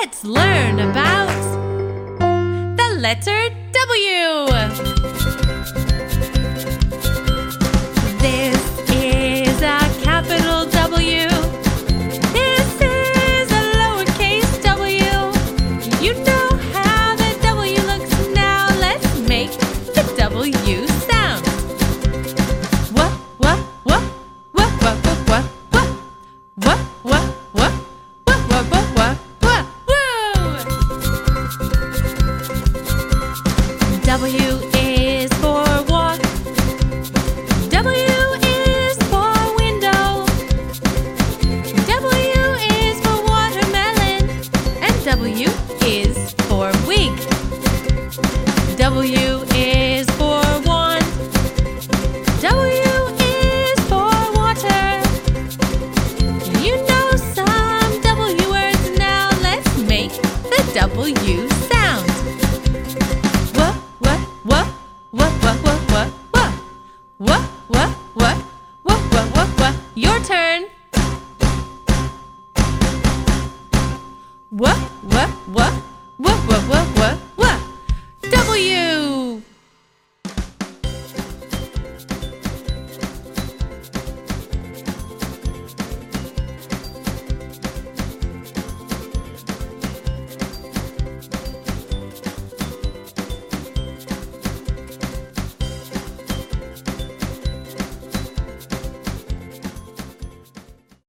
Let's learn about the letter W. W is for walk. W is for window. W is for watermelon. And W is for wig. W is for wand. W is for water. You know some W words now. Let's make the W What, what, what, what, what, what, what, your turn. What, what, what, what, what, what, what.